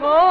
को